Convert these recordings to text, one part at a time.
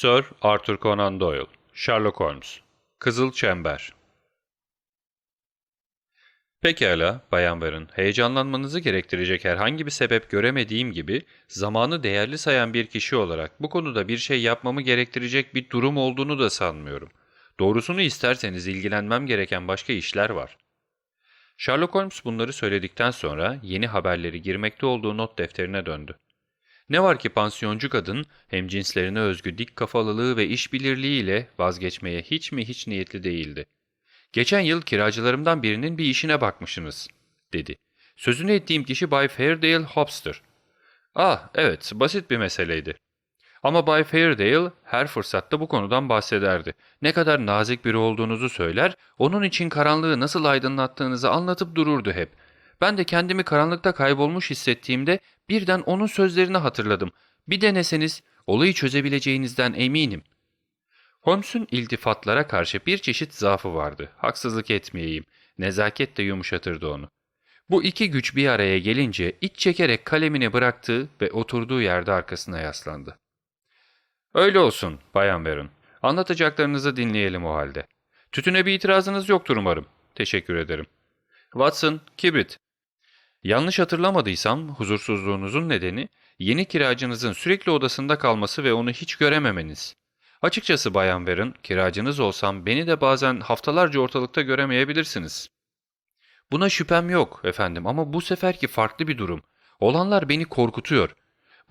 Sir Arthur Conan Doyle, Sherlock Holmes, Kızıl Çember. Pekala, Bayan Warren, heyecanlanmanızı gerektirecek herhangi bir sebep göremediğim gibi, zamanı değerli sayan bir kişi olarak bu konuda bir şey yapmamı gerektirecek bir durum olduğunu da sanmıyorum. Doğrusunu isterseniz ilgilenmem gereken başka işler var. Sherlock Holmes bunları söyledikten sonra yeni haberleri girmekte olduğu not defterine döndü. Ne var ki pansiyoncu kadın hem cinslerine özgü dik kafalılığı ve işbirliğiyle vazgeçmeye hiç mi hiç niyetli değildi. Geçen yıl kiracılarımdan birinin bir işine bakmışsınız, dedi. Sözünü ettiğim kişi Bay Fairdale Hobster. Ah, evet, basit bir meseleydi. Ama Bay Fairdale her fırsatta bu konudan bahsederdi. Ne kadar nazik biri olduğunuzu söyler, onun için karanlığı nasıl aydınlattığınızı anlatıp dururdu hep. Ben de kendimi karanlıkta kaybolmuş hissettiğimde birden onun sözlerini hatırladım. Bir deneseniz olayı çözebileceğinizden eminim. Holmes'un iltifatlara karşı bir çeşit zaafı vardı. Haksızlık etmeyeyim. Nezaket de yumuşatırdı onu. Bu iki güç bir araya gelince iç çekerek kalemini bıraktı ve oturduğu yerde arkasına yaslandı. Öyle olsun Bayan Warren. Anlatacaklarınızı dinleyelim o halde. Tütüne bir itirazınız yoktur umarım. Teşekkür ederim. Watson, kibrit. Yanlış hatırlamadıysam huzursuzluğunuzun nedeni yeni kiracınızın sürekli odasında kalması ve onu hiç görememeniz. Açıkçası Bayan Warren, kiracınız olsam beni de bazen haftalarca ortalıkta göremeyebilirsiniz. Buna şüphem yok efendim ama bu seferki farklı bir durum. Olanlar beni korkutuyor.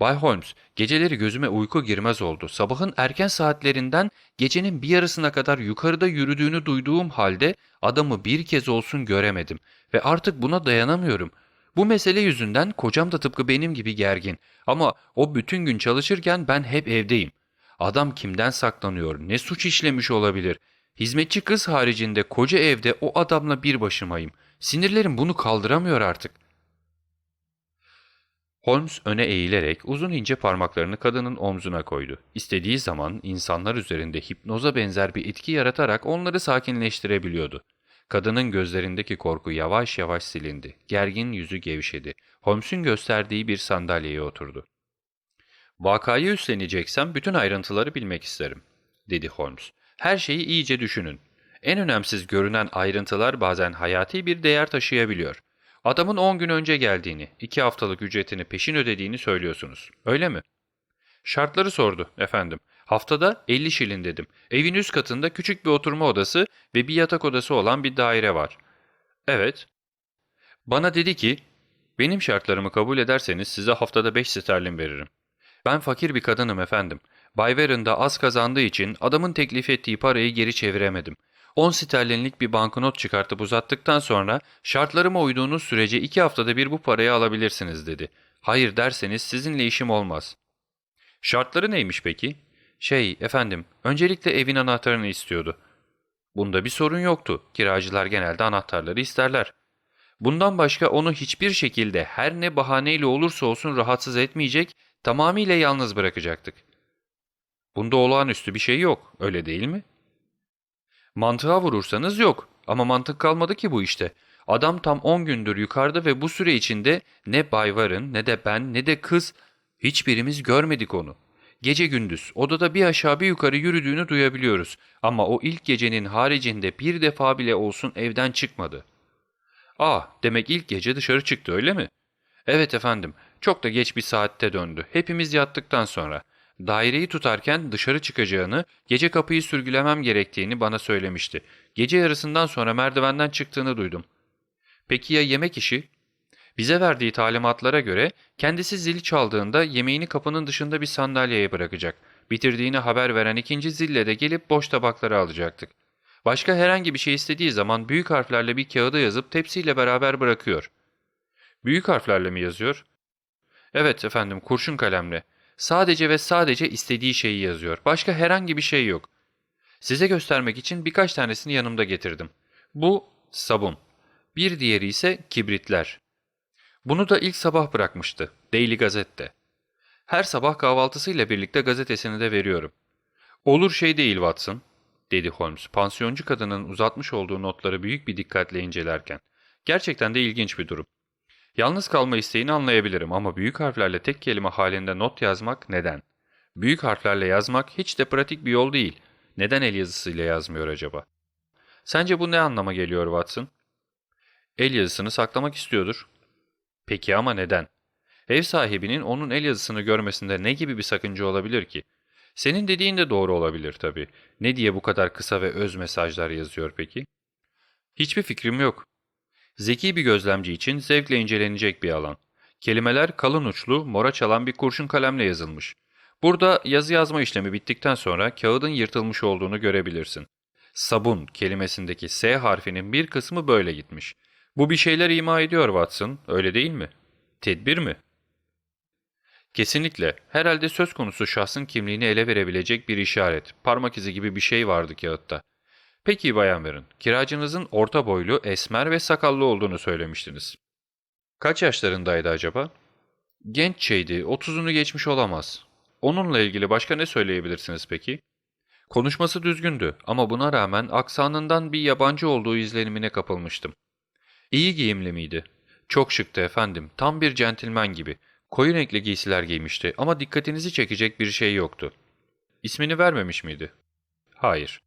Bay Holmes, geceleri gözüme uyku girmez oldu. Sabahın erken saatlerinden gecenin bir yarısına kadar yukarıda yürüdüğünü duyduğum halde adamı bir kez olsun göremedim. Ve artık buna dayanamıyorum. Bu mesele yüzünden kocam da tıpkı benim gibi gergin. Ama o bütün gün çalışırken ben hep evdeyim. Adam kimden saklanıyor, ne suç işlemiş olabilir? Hizmetçi kız haricinde koca evde o adamla bir başımayım. Sinirlerim bunu kaldıramıyor artık. Holmes öne eğilerek uzun ince parmaklarını kadının omzuna koydu. İstediği zaman insanlar üzerinde hipnoza benzer bir etki yaratarak onları sakinleştirebiliyordu. Kadının gözlerindeki korku yavaş yavaş silindi. Gergin yüzü gevşedi. Holmes'un gösterdiği bir sandalyeye oturdu. Vakayı üstleneceksem bütün ayrıntıları bilmek isterim, dedi Holmes. Her şeyi iyice düşünün. En önemsiz görünen ayrıntılar bazen hayati bir değer taşıyabiliyor. Adamın 10 gün önce geldiğini, 2 haftalık ücretini peşin ödediğini söylüyorsunuz. Öyle mi? Şartları sordu efendim. Haftada 50 şilin dedim. Evin üst katında küçük bir oturma odası ve bir yatak odası olan bir daire var. Evet. Bana dedi ki, benim şartlarımı kabul ederseniz size haftada 5 sterlin veririm. Ben fakir bir kadınım efendim. Bay Warren da az kazandığı için adamın teklif ettiği parayı geri çeviremedim. 10 sterlinlik bir banknot çıkartıp uzattıktan sonra şartlarıma uyduğunuz sürece 2 haftada bir bu parayı alabilirsiniz dedi. Hayır derseniz sizinle işim olmaz. Şartları neymiş peki? Şey efendim öncelikle evin anahtarını istiyordu. Bunda bir sorun yoktu. Kiracılar genelde anahtarları isterler. Bundan başka onu hiçbir şekilde her ne bahaneyle olursa olsun rahatsız etmeyecek, tamamıyla yalnız bırakacaktık. Bunda olağanüstü bir şey yok, öyle değil mi? Mantığa vurursanız yok ama mantık kalmadı ki bu işte. Adam tam 10 gündür yukarıda ve bu süre içinde ne Bay Warren ne de ben ne de kız hiçbirimiz görmedik onu. Gece gündüz odada bir aşağı bir yukarı yürüdüğünü duyabiliyoruz ama o ilk gecenin haricinde bir defa bile olsun evden çıkmadı. Ah demek ilk gece dışarı çıktı öyle mi? Evet efendim çok da geç bir saatte döndü hepimiz yattıktan sonra. Daireyi tutarken dışarı çıkacağını, gece kapıyı sürgülemem gerektiğini bana söylemişti. Gece yarısından sonra merdivenden çıktığını duydum. Peki ya yemek işi? Bize verdiği talimatlara göre kendisi zili çaldığında yemeğini kapının dışında bir sandalyeye bırakacak. Bitirdiğini haber veren ikinci zille de gelip boş tabakları alacaktık. Başka herhangi bir şey istediği zaman büyük harflerle bir kağıda yazıp tepsiyle beraber bırakıyor. Büyük harflerle mi yazıyor? Evet efendim kurşun kalemle. Sadece ve sadece istediği şeyi yazıyor. Başka herhangi bir şey yok. Size göstermek için birkaç tanesini yanımda getirdim. Bu sabun. Bir diğeri ise kibritler. Bunu da ilk sabah bırakmıştı. Daily Gazette'de. Her sabah kahvaltısıyla birlikte gazetesini de veriyorum. Olur şey değil Watson, dedi Holmes, pansiyoncu kadının uzatmış olduğu notları büyük bir dikkatle incelerken. Gerçekten de ilginç bir durum. Yalnız kalma isteğini anlayabilirim ama büyük harflerle tek kelime halinde not yazmak neden? Büyük harflerle yazmak hiç de pratik bir yol değil. Neden el yazısıyla yazmıyor acaba? Sence bu ne anlama geliyor Watson? El yazısını saklamak istiyordur. Peki ama neden? Ev sahibinin onun el yazısını görmesinde ne gibi bir sakınca olabilir ki? Senin dediğin de doğru olabilir tabii. Ne diye bu kadar kısa ve öz mesajlar yazıyor peki? Hiçbir fikrim yok. Zeki bir gözlemci için zevkle incelenecek bir alan. Kelimeler kalın uçlu, mora çalan bir kurşun kalemle yazılmış. Burada yazı yazma işlemi bittikten sonra kağıdın yırtılmış olduğunu görebilirsin. Sabun kelimesindeki S harfinin bir kısmı böyle gitmiş. Bu bir şeyler ima ediyor Watson, öyle değil mi? Tedbir mi? Kesinlikle. Herhalde söz konusu şahsın kimliğini ele verebilecek bir işaret, parmak izi gibi bir şey vardı kağıtta. Peki Bayan Verin, kiracınızın orta boylu, esmer ve sakallı olduğunu söylemiştiniz. Kaç yaşlarındaydı acaba? Genç şeydi, otuzunu geçmiş olamaz. Onunla ilgili başka ne söyleyebilirsiniz peki? Konuşması düzgündü ama buna rağmen aksanından bir yabancı olduğu izlenimine kapılmıştım. İyi giyimli miydi? Çok şıktı efendim, tam bir centilmen gibi. Koyu renkli giysiler giymişti ama dikkatinizi çekecek bir şey yoktu. İsmini vermemiş miydi? Hayır.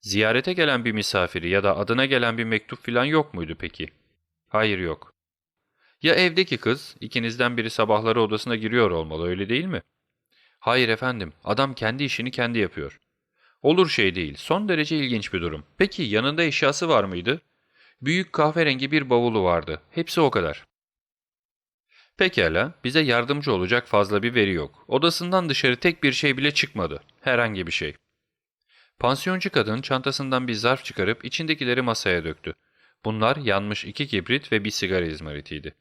Ziyarete gelen bir misafiri ya da adına gelen bir mektup filan yok muydu peki? Hayır yok. Ya evdeki kız, ikinizden biri sabahları odasına giriyor olmalı öyle değil mi? Hayır efendim, adam kendi işini kendi yapıyor. Olur şey değil, son derece ilginç bir durum. Peki yanında eşyası var mıydı? Büyük kahverengi bir bavulu vardı. Hepsi o kadar. Pekala, bize yardımcı olacak fazla bir veri yok. Odasından dışarı tek bir şey bile çıkmadı. Herhangi bir şey. Pansiyoncu kadın çantasından bir zarf çıkarıp içindekileri masaya döktü. Bunlar yanmış iki kibrit ve bir sigara izmaritiydi.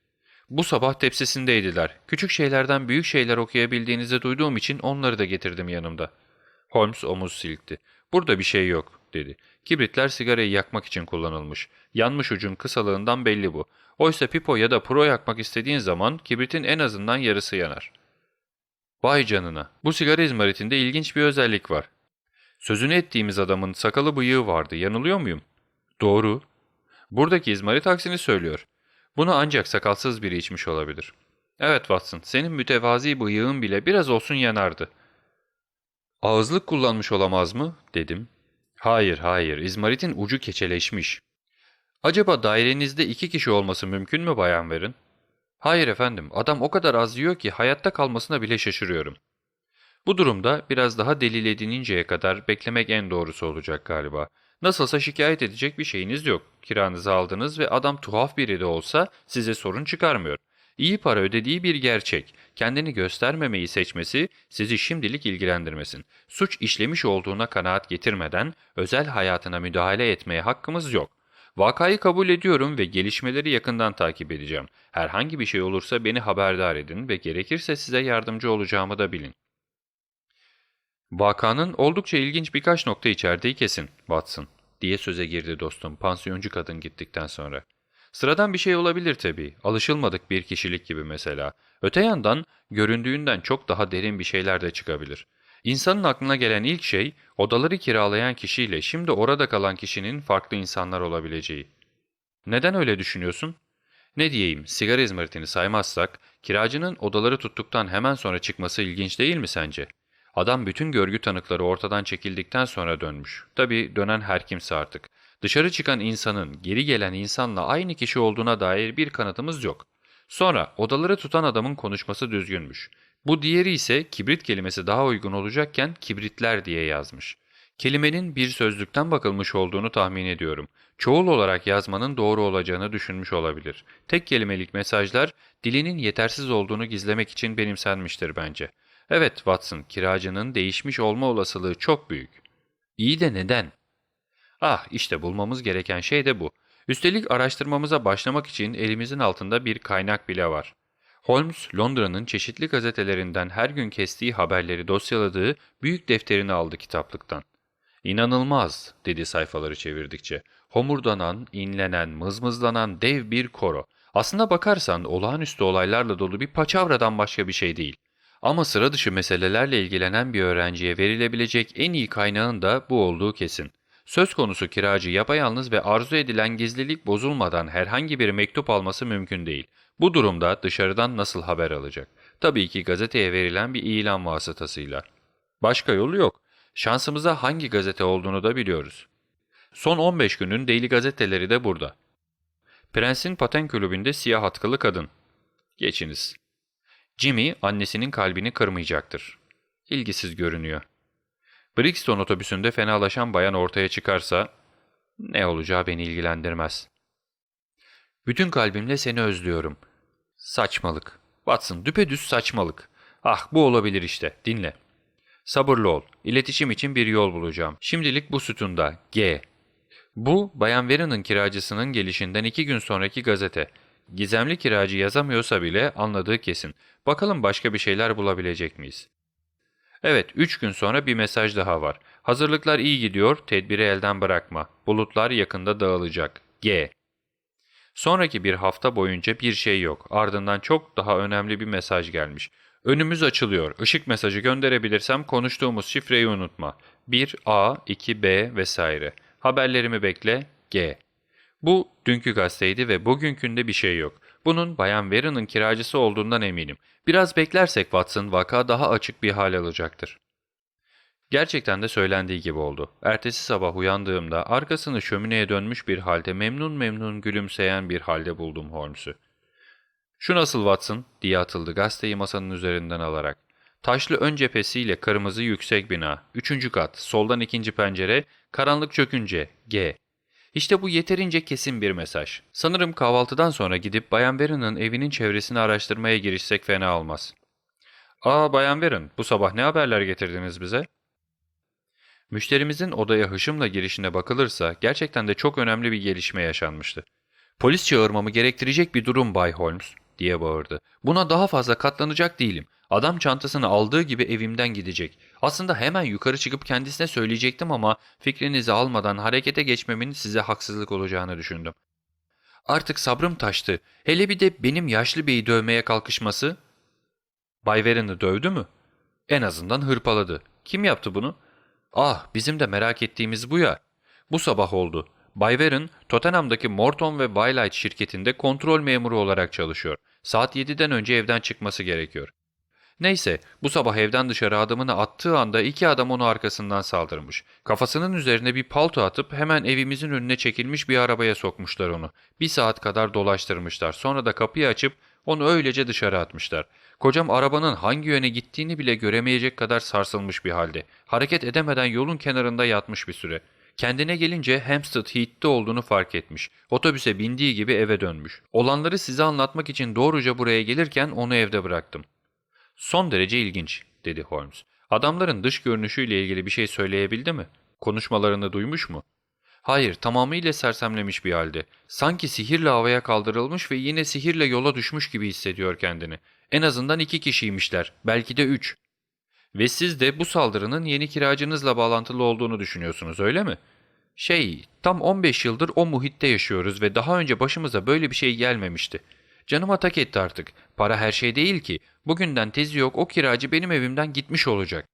Bu sabah tepsisindeydiler. Küçük şeylerden büyük şeyler okuyabildiğinizi duyduğum için onları da getirdim yanımda. Holmes omuz silkti. Burada bir şey yok, dedi. Kibritler sigarayı yakmak için kullanılmış. Yanmış ucun kısalığından belli bu. Oysa pipo ya da pro yakmak istediğin zaman kibritin en azından yarısı yanar. Vay canına, bu sigara izmaritinde ilginç bir özellik var. Sözünü ettiğimiz adamın sakalı bıyığı vardı, yanılıyor muyum? Doğru. Buradaki izmarit aksini söylüyor. Bunu ancak sakalsız biri içmiş olabilir. Evet Watson, senin mütevazi bıyığın bile biraz olsun yanardı. Ağızlık kullanmış olamaz mı? dedim. Hayır, hayır, izmaritin ucu keçeleşmiş. Acaba dairenizde iki kişi olması mümkün mü Bayan Verin? Hayır efendim, adam o kadar az yiyor ki hayatta kalmasına bile şaşırıyorum. Bu durumda biraz daha delil edininceye kadar beklemek en doğrusu olacak galiba. Nasılsa şikayet edecek bir şeyiniz yok. Kiranızı aldınız ve adam tuhaf biri de olsa size sorun çıkarmıyor. İyi para ödediği bir gerçek. Kendini göstermemeyi seçmesi sizi şimdilik ilgilendirmesin. Suç işlemiş olduğuna kanaat getirmeden özel hayatına müdahale etmeye hakkımız yok. Vakayı kabul ediyorum ve gelişmeleri yakından takip edeceğim. Herhangi bir şey olursa beni haberdar edin ve gerekirse size yardımcı olacağımı da bilin. Vakanın oldukça ilginç birkaç nokta içerdiği kesin, Watson, diye söze girdi dostum pansiyoncu kadın gittikten sonra. Sıradan bir şey olabilir tabii, alışılmadık bir kişilik gibi mesela. Öte yandan göründüğünden çok daha derin bir şeyler de çıkabilir. İnsanın aklına gelen ilk şey, odaları kiralayan kişiyle şimdi orada kalan kişinin farklı insanlar olabileceği. Neden öyle düşünüyorsun? Ne diyeyim, sigara izmaritini saymazsak, kiracının odaları tuttuktan hemen sonra çıkması ilginç değil mi sence? Adam bütün görgü tanıkları ortadan çekildikten sonra dönmüş. Tabii dönen her kimse artık. Dışarı çıkan insanın geri gelen insanla aynı kişi olduğuna dair bir kanıtımız yok. Sonra odaları tutan adamın konuşması düzgünmüş. Bu diğeri ise kibrit kelimesi daha uygun olacakken kibritler diye yazmış. Kelimenin bir sözlükten bakılmış olduğunu tahmin ediyorum. Çoğul olarak yazmanın doğru olacağını düşünmüş olabilir. Tek kelimelik mesajlar dilinin yetersiz olduğunu gizlemek için benimsenmiştir bence. Evet Watson, kiracının değişmiş olma olasılığı çok büyük. İyi de neden? Ah işte bulmamız gereken şey de bu. Üstelik araştırmamıza başlamak için elimizin altında bir kaynak bile var. Holmes, Londra'nın çeşitli gazetelerinden her gün kestiği haberleri dosyaladığı büyük defterini aldı kitaplıktan. İnanılmaz, dedi sayfaları çevirdikçe. Homurdanan, inlenen, mızmızlanan dev bir koro. Aslına bakarsan olağanüstü olaylarla dolu bir paçavradan başka bir şey değil. Ama sıra dışı meselelerle ilgilenen bir öğrenciye verilebilecek en iyi kaynağın da bu olduğu kesin. Söz konusu kiracı yapayalnız ve arzu edilen gizlilik bozulmadan herhangi bir mektup alması mümkün değil. Bu durumda dışarıdan nasıl haber alacak? Tabii ki gazeteye verilen bir ilan vasıtasıyla. Başka yolu yok. Şansımıza hangi gazete olduğunu da biliyoruz. Son 15 günün Daily gazeteleri de burada. Prens'in paten kulübünde siyah atkılı kadın. Geçiniz. Jimmy annesinin kalbini kırmayacaktır. İlgisiz görünüyor. Brixton otobüsünde fenalaşan bayan ortaya çıkarsa ne olacağı beni ilgilendirmez. Bütün kalbimle seni özlüyorum. Saçmalık. Watson düpedüz saçmalık. Ah bu olabilir işte dinle. Sabırlı ol. İletişim için bir yol bulacağım. Şimdilik bu sütunda G. Bu Bayan Verin'in kiracısının gelişinden iki gün sonraki gazete. Gizemli kiracı yazamıyorsa bile anladığı kesin. Bakalım başka bir şeyler bulabilecek miyiz? Evet, üç gün sonra bir mesaj daha var. Hazırlıklar iyi gidiyor, tedbiri elden bırakma. Bulutlar yakında dağılacak. G. Sonraki bir hafta boyunca bir şey yok. Ardından çok daha önemli bir mesaj gelmiş. Önümüz açılıyor. Işık mesajı gönderebilirsem konuştuğumuz şifreyi unutma. 1A, 2B vesaire. Haberlerimi bekle. G. Bu dünkü gazeteydi ve bugünkünde bir şey yok. Bunun Bayan Verin'in kiracısı olduğundan eminim. Biraz beklersek Watson vaka daha açık bir hal alacaktır. Gerçekten de söylendiği gibi oldu. Ertesi sabah uyandığımda arkasını şömineye dönmüş bir halde memnun memnun gülümseyen bir halde buldum Holmes'u. ''Şu nasıl Watson?'' diye atıldı gazeteyi masanın üzerinden alarak. Taşlı ön cephesiyle kırmızı yüksek bina, üçüncü kat, soldan ikinci pencere, karanlık çökünce, G. İşte bu yeterince kesin bir mesaj. Sanırım kahvaltıdan sonra gidip Bayan Verin'in evinin çevresini araştırmaya girişsek fena olmaz. ''Aa Bayan Verin, bu sabah ne haberler getirdiniz bize?'' Müşterimizin odaya hışımla girişine bakılırsa gerçekten de çok önemli bir gelişme yaşanmıştı. ''Polis çağırmamı gerektirecek bir durum Bay Holmes.'' diye bağırdı. ''Buna daha fazla katlanacak değilim. Adam çantasını aldığı gibi evimden gidecek. Aslında hemen yukarı çıkıp kendisine söyleyecektim ama fikrinizi almadan harekete geçmemin size haksızlık olacağını düşündüm. Artık sabrım taştı. Hele bir de benim yaşlı beyi dövmeye kalkışması. Bay Veren'i dövdü mü? En azından hırpaladı. Kim yaptı bunu? Ah bizim de merak ettiğimiz bu ya. Bu sabah oldu. Bay Veren, Tottenham'daki Morton ve Wildlight şirketinde kontrol memuru olarak çalışıyor. Saat 7'den önce evden çıkması gerekiyor. Neyse bu sabah evden dışarı adımını attığı anda iki adam onu arkasından saldırmış. Kafasının üzerine bir palto atıp hemen evimizin önüne çekilmiş bir arabaya sokmuşlar onu. Bir saat kadar dolaştırmışlar. Sonra da kapıyı açıp onu öylece dışarı atmışlar. Kocam arabanın hangi yöne gittiğini bile göremeyecek kadar sarsılmış bir halde. Hareket edemeden yolun kenarında yatmış bir süre. Kendine gelince Hampstead Heath'te olduğunu fark etmiş. Otobüse bindiği gibi eve dönmüş. Olanları size anlatmak için doğruca buraya gelirken onu evde bıraktım. Son derece ilginç, dedi Holmes. Adamların dış görünüşüyle ilgili bir şey söyleyebildi mi? Konuşmalarını duymuş mu? Hayır, tamamıyla sersemlemiş bir halde. Sanki sihirle havaya kaldırılmış ve yine sihirle yola düşmüş gibi hissediyor kendini. En azından iki kişiymişler, belki de üç. Ve siz de bu saldırının yeni kiracınızla bağlantılı olduğunu düşünüyorsunuz, öyle mi? Şey, tam 15 yıldır o muhitte yaşıyoruz ve daha önce başımıza böyle bir şey gelmemişti. Canıma tak etti artık. Para her şey değil ki. Bugünden tezi yok o kiracı benim evimden gitmiş olacak.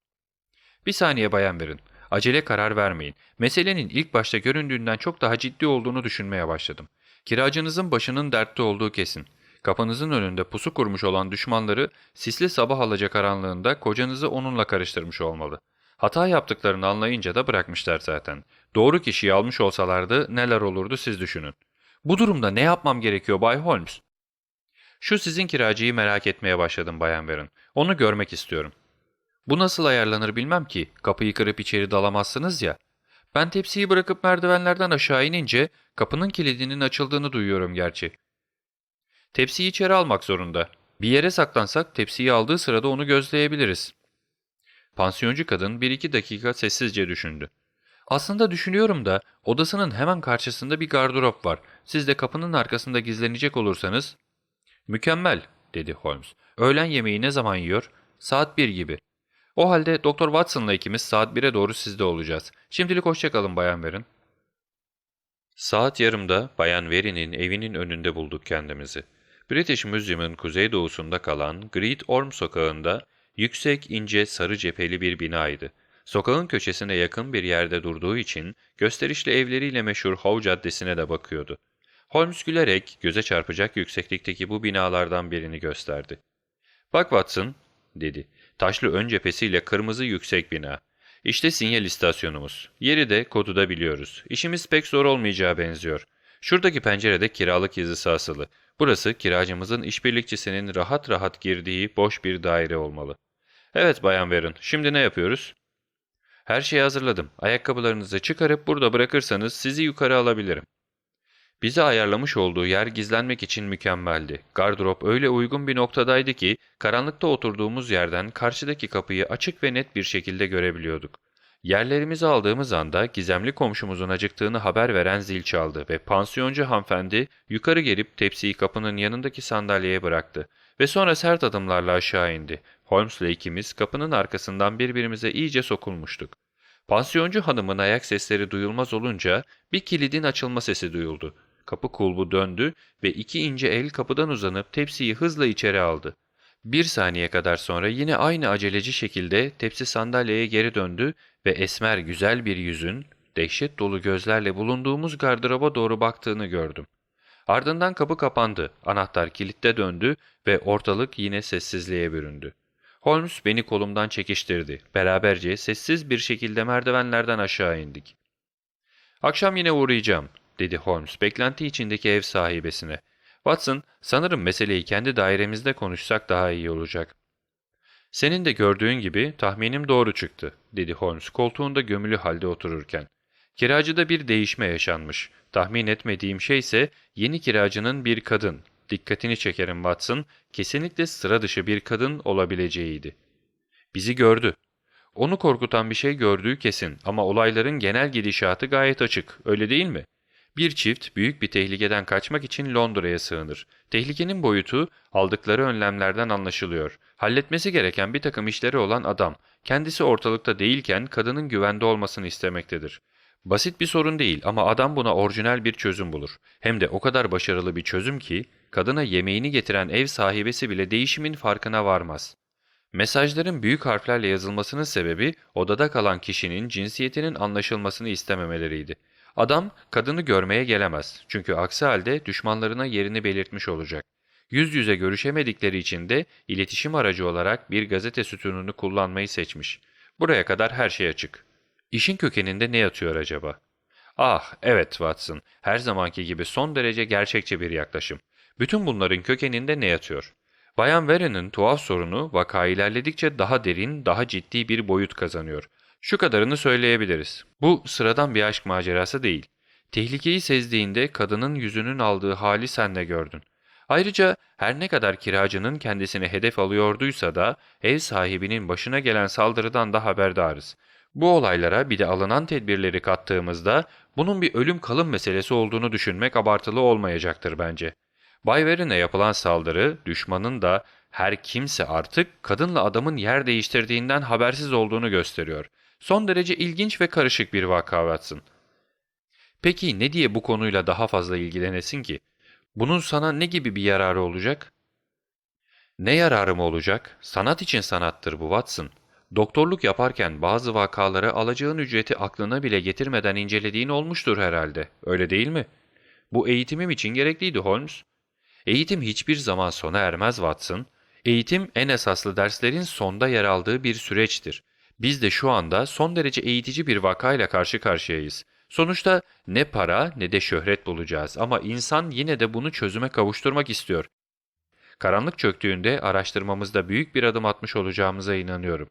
Bir saniye bayan verin. Acele karar vermeyin. Meselenin ilk başta göründüğünden çok daha ciddi olduğunu düşünmeye başladım. Kiracınızın başının dertte olduğu kesin. Kapınızın önünde pusu kurmuş olan düşmanları sisli sabah alacak karanlığında kocanızı onunla karıştırmış olmalı. Hata yaptıklarını anlayınca da bırakmışlar zaten. Doğru kişiyi almış olsalardı neler olurdu siz düşünün. Bu durumda ne yapmam gerekiyor Bay Holmes? Şu sizin kiracıyı merak etmeye başladım Bayan Verin. Onu görmek istiyorum. Bu nasıl ayarlanır bilmem ki. Kapıyı kırıp içeri dalamazsınız ya. Ben tepsiyi bırakıp merdivenlerden aşağı inince kapının kilidinin açıldığını duyuyorum gerçi. Tepsiyi içeri almak zorunda. Bir yere saklansak tepsiyi aldığı sırada onu gözleyebiliriz. Pansiyoncu kadın bir iki dakika sessizce düşündü. Aslında düşünüyorum da odasının hemen karşısında bir gardırop var. Siz de kapının arkasında gizlenecek olursanız Mükemmel, dedi Holmes. Öğlen yemeği ne zaman yiyor? Saat bir gibi. O halde Doktor Watson'la ikimiz saat 1'e doğru sizde olacağız. Şimdilik hoşçakalın Bayan Verin. Saat yarımda Bayan Verin'in evinin önünde bulduk kendimizi. British Museum'un kuzeydoğusunda kalan Great Orm sokağında yüksek, ince, sarı cepheli bir binaydı. Sokağın köşesine yakın bir yerde durduğu için gösterişli evleriyle meşhur Howe Caddesi'ne de bakıyordu. Holmes gülerek göze çarpacak yükseklikteki bu binalardan birini gösterdi. ''Bak Watson'' dedi. ''Taşlı ön cephesiyle kırmızı yüksek bina. İşte sinyal istasyonumuz. Yeri de kodu da biliyoruz. İşimiz pek zor olmayacağı benziyor. Şuradaki pencerede kiralık yazısı asılı. Burası kiracımızın işbirlikçisinin rahat rahat girdiği boş bir daire olmalı. Evet Bayan Verin, şimdi ne yapıyoruz? Her şeyi hazırladım. Ayakkabılarınızı çıkarıp burada bırakırsanız sizi yukarı alabilirim. Bizi ayarlamış olduğu yer gizlenmek için mükemmeldi. Gardırop öyle uygun bir noktadaydı ki karanlıkta oturduğumuz yerden karşıdaki kapıyı açık ve net bir şekilde görebiliyorduk. Yerlerimizi aldığımız anda gizemli komşumuzun acıktığını haber veren zil çaldı ve pansiyoncu hanımefendi yukarı gelip tepsiyi kapının yanındaki sandalyeye bıraktı ve sonra sert adımlarla aşağı indi. Holmes ile ikimiz kapının arkasından birbirimize iyice sokulmuştuk. Pansiyoncu hanımın ayak sesleri duyulmaz olunca bir kilidin açılma sesi duyuldu. Kapı kulbu döndü ve iki ince el kapıdan uzanıp tepsiyi hızla içeri aldı. Bir saniye kadar sonra yine aynı aceleci şekilde tepsi sandalyeye geri döndü ve esmer güzel bir yüzün, dehşet dolu gözlerle bulunduğumuz gardıroba doğru baktığını gördüm. Ardından kapı kapandı, anahtar kilitte döndü ve ortalık yine sessizliğe büründü. Holmes beni kolumdan çekiştirdi. Beraberce sessiz bir şekilde merdivenlerden aşağı indik. ''Akşam yine uğrayacağım.'' Dedi Holmes beklenti içindeki ev sahibesine. ''Watson, sanırım meseleyi kendi dairemizde konuşsak daha iyi olacak.'' ''Senin de gördüğün gibi tahminim doğru çıktı.'' dedi Holmes koltuğunda gömülü halde otururken. ''Kiracıda bir değişme yaşanmış. Tahmin etmediğim şey ise yeni kiracının bir kadın, dikkatini çekerim Watson, kesinlikle sıra dışı bir kadın olabileceğiydi. Bizi gördü. Onu korkutan bir şey gördüğü kesin ama olayların genel gidişatı gayet açık, öyle değil mi? Bir çift büyük bir tehlikeden kaçmak için Londra'ya sığınır. Tehlikenin boyutu aldıkları önlemlerden anlaşılıyor. Halletmesi gereken bir takım işleri olan adam, kendisi ortalıkta değilken kadının güvende olmasını istemektedir. Basit bir sorun değil ama adam buna orijinal bir çözüm bulur. Hem de o kadar başarılı bir çözüm ki kadına yemeğini getiren ev sahibesi bile değişimin farkına varmaz. Mesajların büyük harflerle yazılmasının sebebi odada kalan kişinin cinsiyetinin anlaşılmasını istememeleriydi. Adam kadını görmeye gelemez çünkü aksi halde düşmanlarına yerini belirtmiş olacak. Yüz yüze görüşemedikleri için de iletişim aracı olarak bir gazete sütununu kullanmayı seçmiş. Buraya kadar her şey açık. İşin kökeninde ne yatıyor acaba? Ah, evet Watson, her zamanki gibi son derece gerçekçi bir yaklaşım. Bütün bunların kökeninde ne yatıyor? Bayan Veren'in tuhaf sorunu vaka ilerledikçe daha derin, daha ciddi bir boyut kazanıyor. Şu kadarını söyleyebiliriz. Bu sıradan bir aşk macerası değil. Tehlikeyi sezdiğinde kadının yüzünün aldığı hali sen de gördün. Ayrıca her ne kadar kiracının kendisini hedef alıyorduysa da ev sahibinin başına gelen saldırıdan da haberdarız. Bu olaylara bir de alınan tedbirleri kattığımızda bunun bir ölüm kalım meselesi olduğunu düşünmek abartılı olmayacaktır bence. Bay Verin'e yapılan saldırı düşmanın da her kimse artık kadınla adamın yer değiştirdiğinden habersiz olduğunu gösteriyor. Son derece ilginç ve karışık bir vaka Watson. Peki ne diye bu konuyla daha fazla ilgilenesin ki? Bunun sana ne gibi bir yararı olacak? Ne yararı mı olacak? Sanat için sanattır bu Watson. Doktorluk yaparken bazı vakaları alacağın ücreti aklına bile getirmeden incelediğin olmuştur herhalde, öyle değil mi? Bu eğitimim için gerekliydi Holmes. Eğitim hiçbir zaman sona ermez Watson. Eğitim en esaslı derslerin sonda yer aldığı bir süreçtir. Biz de şu anda son derece eğitici bir vakayla karşı karşıyayız. Sonuçta ne para ne de şöhret bulacağız ama insan yine de bunu çözüme kavuşturmak istiyor. Karanlık çöktüğünde araştırmamızda büyük bir adım atmış olacağımıza inanıyorum.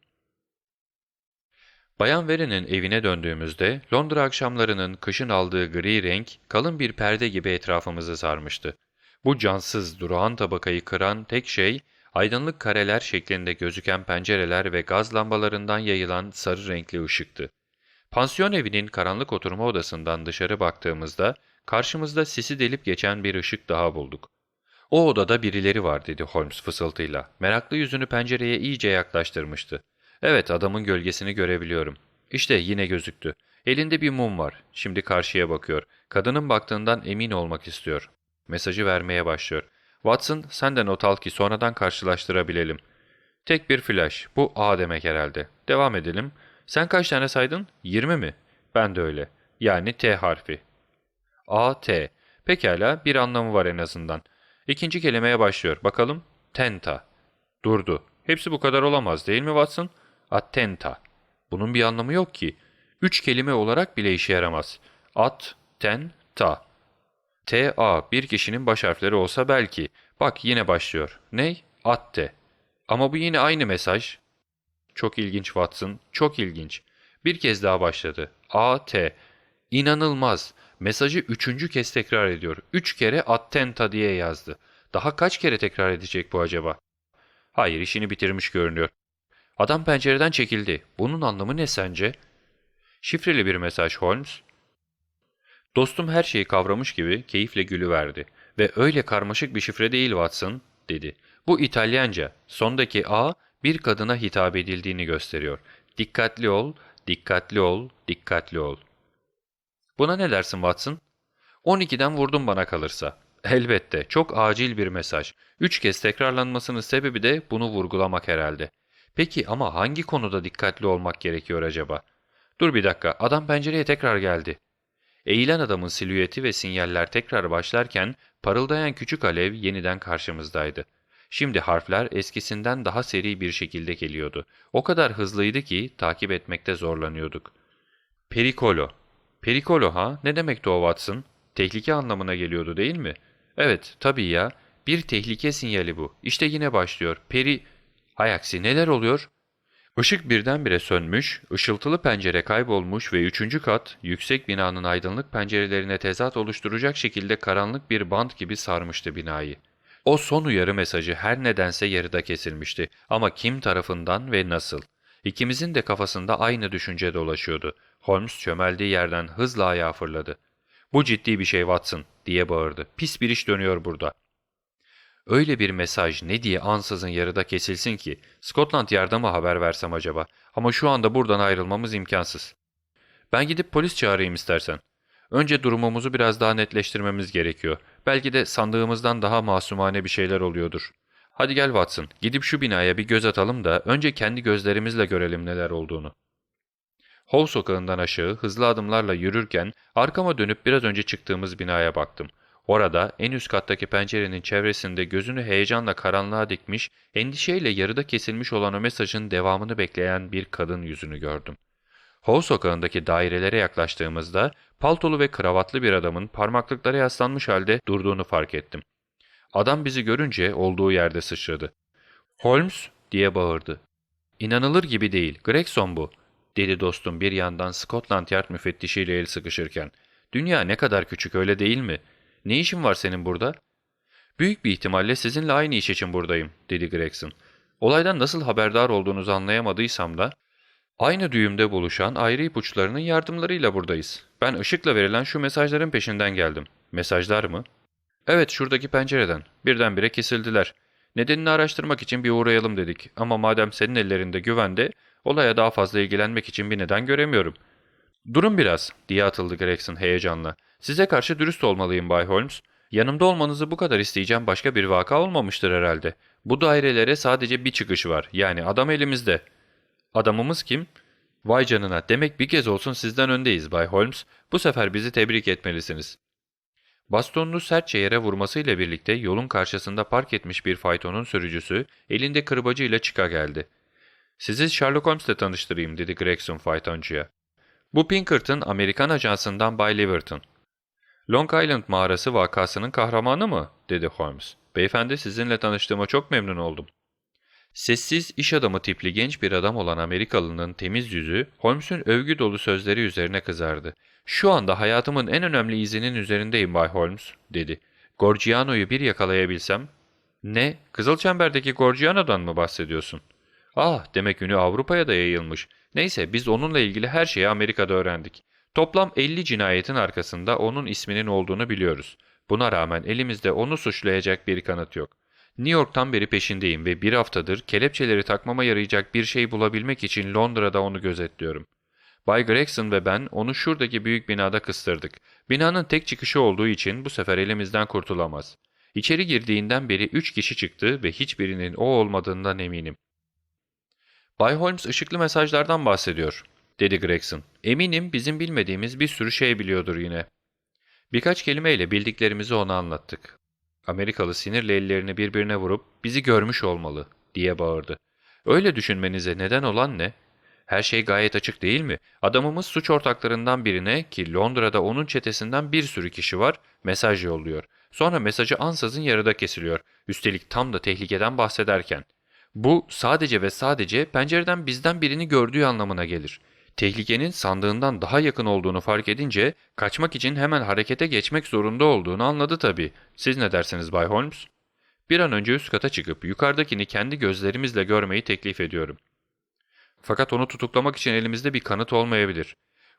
Bayan Veren'in evine döndüğümüzde Londra akşamlarının kışın aldığı gri renk kalın bir perde gibi etrafımızı sarmıştı. Bu cansız, durağan tabakayı kıran tek şey aydınlık kareler şeklinde gözüken pencereler ve gaz lambalarından yayılan sarı renkli ışıktı. Pansiyon evinin karanlık oturma odasından dışarı baktığımızda karşımızda sisi delip geçen bir ışık daha bulduk. O odada birileri var dedi Holmes fısıltıyla. Meraklı yüzünü pencereye iyice yaklaştırmıştı. Evet adamın gölgesini görebiliyorum. İşte yine gözüktü. Elinde bir mum var. Şimdi karşıya bakıyor. Kadının baktığından emin olmak istiyor. Mesajı vermeye başlıyor. Watson sen de not al ki sonradan karşılaştırabilelim. Tek bir flash. Bu A demek herhalde. Devam edelim. Sen kaç tane saydın? 20 mi? Ben de öyle. Yani T harfi. A, T. Pekala, bir anlamı var en azından. İkinci kelimeye başlıyor. Bakalım. Tenta. Durdu. Hepsi bu kadar olamaz değil mi Watson? Attenta. Bunun bir anlamı yok ki. Üç kelime olarak bile işe yaramaz. At, ten, ta. T-A bir kişinin baş harfleri olsa belki. Bak yine başlıyor. Ney? Atte. Ama bu yine aynı mesaj. Çok ilginç Watson, çok ilginç. Bir kez daha başladı. A-T. İnanılmaz. Mesajı üçüncü kez tekrar ediyor. Üç kere attenta diye yazdı. Daha kaç kere tekrar edecek bu acaba? Hayır, işini bitirmiş görünüyor. Adam pencereden çekildi. Bunun anlamı ne sence? Şifreli bir mesaj Holmes. Dostum her şeyi kavramış gibi keyifle gülüverdi. Ve öyle karmaşık bir şifre değil Watson, dedi. Bu İtalyanca. Sondaki A bir kadına hitap edildiğini gösteriyor. Dikkatli ol, dikkatli ol, dikkatli ol. Buna ne dersin Watson? 12'den vurdum bana kalırsa. Elbette, çok acil bir mesaj. Üç kez tekrarlanmasının sebebi de bunu vurgulamak herhalde. Peki ama hangi konuda dikkatli olmak gerekiyor acaba? Dur bir dakika, adam pencereye tekrar geldi. Eğilen adamın silüeti ve sinyaller tekrar başlarken parıldayan küçük alev yeniden karşımızdaydı. Şimdi harfler eskisinden daha seri bir şekilde geliyordu. O kadar hızlıydı ki takip etmekte zorlanıyorduk. Perikolo. Perikolo ha? Ne demekti o Watson? Tehlike anlamına geliyordu değil mi? Evet, tabii ya. Bir tehlike sinyali bu. İşte yine başlıyor. Peri... Hay aksi neler oluyor? Işık birdenbire sönmüş, ışıltılı pencere kaybolmuş ve üçüncü kat, yüksek binanın aydınlık pencerelerine tezat oluşturacak şekilde karanlık bir bant gibi sarmıştı binayı. O son uyarı mesajı her nedense yarıda kesilmişti ama kim tarafından ve nasıl? İkimizin de kafasında aynı düşünce dolaşıyordu. Holmes çömeldiği yerden hızla ayağa fırladı. ''Bu ciddi bir şey Watson.'' diye bağırdı. ''Pis bir iş dönüyor burada.'' Öyle bir mesaj ne diye ansızın yarıda kesilsin ki Scotland Yard'a mı haber versem acaba? Ama şu anda buradan ayrılmamız imkansız. Ben gidip polis çağırayım istersen. Önce durumumuzu biraz daha netleştirmemiz gerekiyor. Belki de sandığımızdan daha masumane bir şeyler oluyordur. Hadi gel Watson, gidip şu binaya bir göz atalım da önce kendi gözlerimizle görelim neler olduğunu. Hall sokağından aşağı hızlı adımlarla yürürken arkama dönüp biraz önce çıktığımız binaya baktım. Orada en üst kattaki pencerenin çevresinde gözünü heyecanla karanlığa dikmiş, endişeyle yarıda kesilmiş olan o mesajın devamını bekleyen bir kadın yüzünü gördüm. Hov sokağındaki dairelere yaklaştığımızda paltolu ve kravatlı bir adamın parmaklıklara yaslanmış halde durduğunu fark ettim. Adam bizi görünce olduğu yerde sıçradı. ''Holmes!'' diye bağırdı. ''İnanılır gibi değil, Gregson bu.'' dedi dostum bir yandan Scotland Yard müfettişiyle el sıkışırken. ''Dünya ne kadar küçük öyle değil mi? Ne işin var senin burada?'' ''Büyük bir ihtimalle sizinle aynı iş için buradayım.'' dedi Gregson. Olaydan nasıl haberdar olduğunuzu anlayamadıysam da Aynı düğümde buluşan ayrı ipuçlarının yardımlarıyla buradayız. Ben ışıkla verilen şu mesajların peşinden geldim. Mesajlar mı? Evet, şuradaki pencereden. Birdenbire kesildiler. Nedenini araştırmak için bir uğrayalım dedik. Ama madem senin ellerinde güvende, olaya daha fazla ilgilenmek için bir neden göremiyorum. Durun biraz, diye atıldı Gregson heyecanla. Size karşı dürüst olmalıyım Bay Holmes. Yanımda olmanızı bu kadar isteyeceğim başka bir vaka olmamıştır herhalde. Bu dairelere sadece bir çıkış var. Yani adam elimizde.'' Adamımız kim? Vay canına demek bir kez olsun sizden öndeyiz Bay Holmes. Bu sefer bizi tebrik etmelisiniz. Bastonunu sertçe yere vurmasıyla birlikte yolun karşısında park etmiş bir faytonun sürücüsü elinde kırbacıyla çıka geldi. ''Sizi Sherlock Holmes'le tanıştırayım.'' dedi Gregson faytoncuya. ''Bu Pinkerton Amerikan ajansından Bay Liverton.'' ''Long Island mağarası vakasının kahramanı mı?'' dedi Holmes. ''Beyefendi sizinle tanıştığıma çok memnun oldum.'' Sessiz, iş adamı tipli genç bir adam olan Amerikalının temiz yüzü, Holmes'un övgü dolu sözleri üzerine kızardı. ''Şu anda hayatımın en önemli izinin üzerindeyim Bay Holmes.'' dedi. ''Gorgiano'yu bir yakalayabilsem...'' ''Ne? Kızılçember'deki Gorgiano'dan mı bahsediyorsun?'' ''Ah, demek ünü Avrupa'ya da yayılmış. Neyse, biz onunla ilgili her şeyi Amerika'da öğrendik. Toplam 50 cinayetin arkasında onun isminin olduğunu biliyoruz. Buna rağmen elimizde onu suçlayacak bir kanıt yok.'' New York'tan beri peşindeyim ve bir haftadır kelepçeleri takmama yarayacak bir şey bulabilmek için Londra'da onu gözetliyorum. Bay Gregson ve ben onu şuradaki büyük binada kıstırdık. Binanın tek çıkışı olduğu için bu sefer elimizden kurtulamaz. İçeri girdiğinden beri üç kişi çıktı ve hiçbirinin o olmadığından eminim. Bay Holmes ışıklı mesajlardan bahsediyor, dedi Gregson. Eminim bizim bilmediğimiz bir sürü şey biliyordur yine. Birkaç kelimeyle bildiklerimizi ona anlattık. Amerikalı sinirle ellerini birbirine vurup bizi görmüş olmalı diye bağırdı. Öyle düşünmenize neden olan ne? Her şey gayet açık değil mi? Adamımız suç ortaklarından birine ki Londra'da onun çetesinden bir sürü kişi var mesaj yolluyor. Sonra mesajı ansızın yarıda kesiliyor. Üstelik tam da tehlikeden bahsederken. Bu sadece ve sadece pencereden bizden birini gördüğü anlamına gelir. Tehlikenin sandığından daha yakın olduğunu fark edince kaçmak için hemen harekete geçmek zorunda olduğunu anladı tabii. Siz ne dersiniz Bay Holmes? Bir an önce üst kata çıkıp yukarıdakini kendi gözlerimizle görmeyi teklif ediyorum. Fakat onu tutuklamak için elimizde bir kanıt olmayabilir.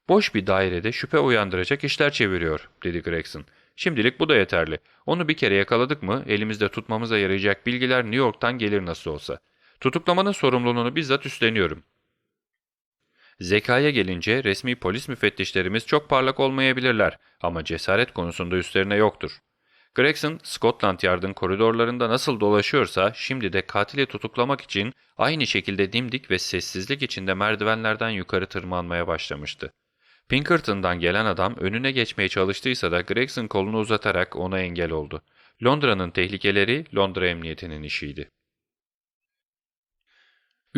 Boş bir dairede şüphe uyandıracak işler çeviriyor, dedi Gregson. Şimdilik bu da yeterli. Onu bir kere yakaladık mı elimizde tutmamıza yarayacak bilgiler New York'tan gelir nasıl olsa. Tutuklamanın sorumluluğunu bizzat üstleniyorum. Zekaya gelince resmi polis müfettişlerimiz çok parlak olmayabilirler ama cesaret konusunda üstlerine yoktur. Gregson, Scotland Yard'ın koridorlarında nasıl dolaşıyorsa şimdi de katili tutuklamak için aynı şekilde dimdik ve sessizlik içinde merdivenlerden yukarı tırmanmaya başlamıştı. Pinkerton'dan gelen adam önüne geçmeye çalıştıysa da Gregson kolunu uzatarak ona engel oldu. Londra'nın tehlikeleri Londra Emniyeti'nin işiydi.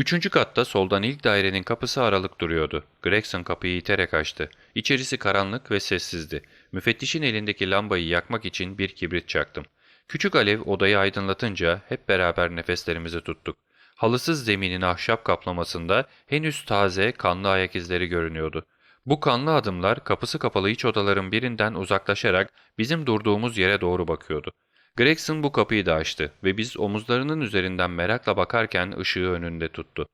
Üçüncü katta soldan ilk dairenin kapısı aralık duruyordu. Gregson kapıyı iterek açtı. İçerisi karanlık ve sessizdi. Müfettişin elindeki lambayı yakmak için bir kibrit çaktım. Küçük alev odayı aydınlatınca hep beraber nefeslerimizi tuttuk. Halısız zeminin ahşap kaplamasında henüz taze kanlı ayak izleri görünüyordu. Bu kanlı adımlar kapısı kapalı iç odaların birinden uzaklaşarak bizim durduğumuz yere doğru bakıyordu. Gregson bu kapıyı da açtı ve biz omuzlarının üzerinden merakla bakarken ışığı önünde tuttu.